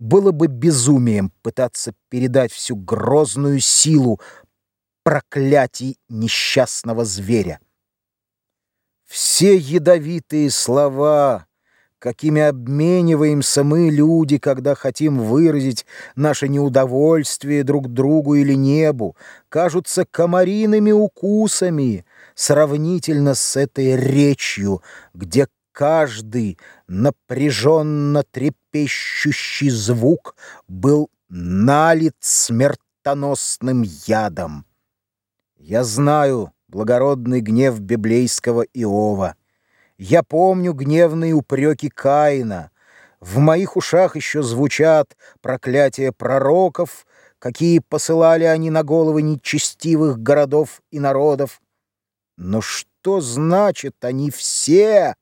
Было бы безумием пытаться передать всю грозную силу проклятий несчастного зверя. Все ядовитые слова, какими обмениваемся мы, люди, когда хотим выразить наше неудовольствие друг другу или небу, кажутся комариными укусами сравнительно с этой речью, где каждый напряженно трепещущий звук был налит смертоносным ядом. Я знаю благородный гнев библейского Иова. Я помню гневные упреки Каина. В моих ушах еще звучат проклятия пророков, какие посылали они на головы нечестивых городов и народов. Но что значит они все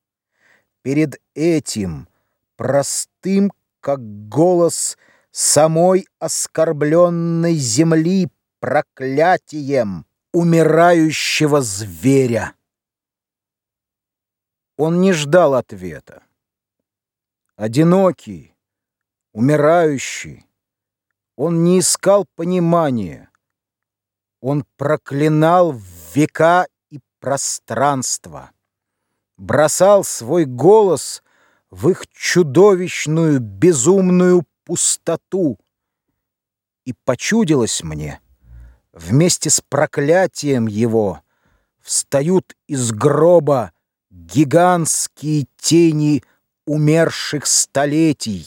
перед этим простым, как голос самой оскорбленной земли проклятием умирающего зверя. Он не ждал ответа. Одинокий, умирающий, он не искал понимания. Он проклинал века и пространство бросал свой голос в их чудовищную, безумную пустоту. И почудилось мне, вместе с проклятием его встают из гроба гигантские тени умерших столетий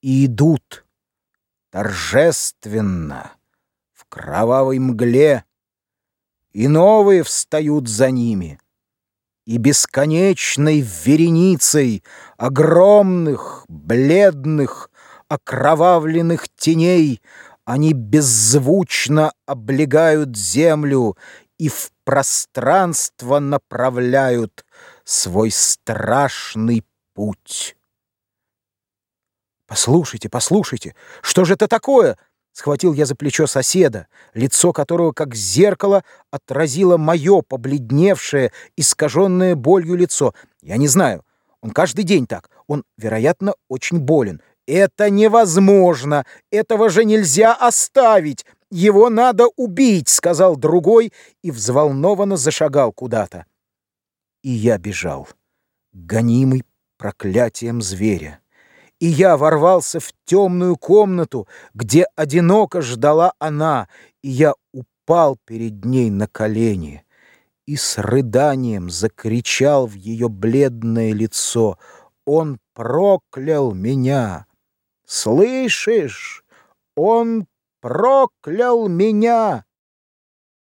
и идут торжественно в кровавой мгле, и новые встают за ними — и бесконечной вереницей огромных, бледных, окровавленных теней они беззвучно облегают землю и в пространство направляют свой страшный путь. «Послушайте, послушайте, что же это такое?» Схватил я за плечо соседа, лицо которого, как зеркало, отразило мое побледневшее, искаженное болью лицо. Я не знаю, он каждый день так. Он, вероятно, очень болен. «Это невозможно! Этого же нельзя оставить! Его надо убить!» — сказал другой и взволнованно зашагал куда-то. И я бежал, гонимый проклятием зверя и я ворвался в темную комнату, где одиноко ждала она, и я упал перед ней на колени и с рыданием закричал в ее бледное лицо. Он проклял меня. Слышишь? Он проклял меня.